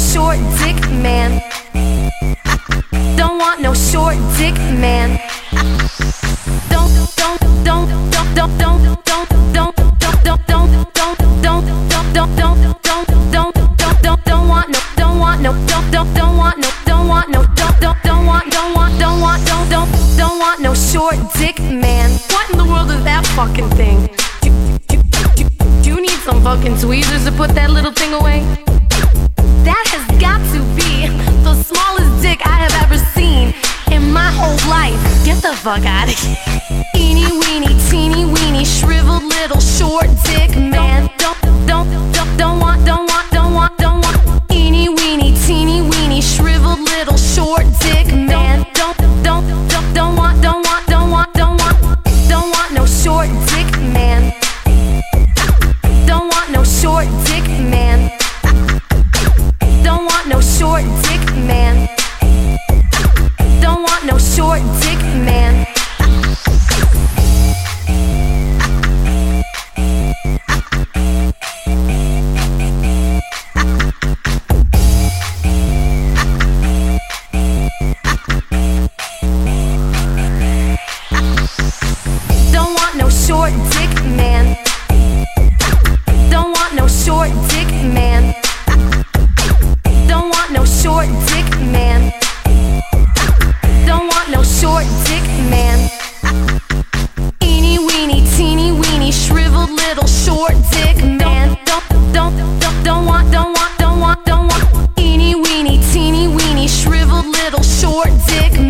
short dick man. Don't want no short dick man. Don't don't don't don't don't don't don't don't don't don't don't don't don't don't don't don't don't don't don't don't want no don't want no don't don't don't want no don't want no don't don't don't want don't want don't want don't don't don't want no short dick man. What in the world is that fucking thing? Do, you need some fucking tweezers to put that little thing away? Whole life. Get the fuck out of here. Eeny weeny, teeny weeny, shriveled little short dick man. Don't, don't, don't, don't want, don't want, don't want, don't want. Eeny weeny, teeny weeny, shriveled little short dick man. Short dick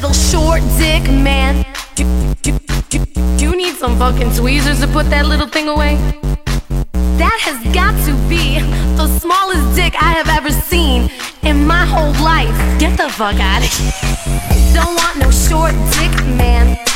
little short dick man. Do, do, do, do you need some fucking tweezers to put that little thing away? That has got to be the smallest dick I have ever seen in my whole life. Get the fuck out of here. Don't want no short dick man.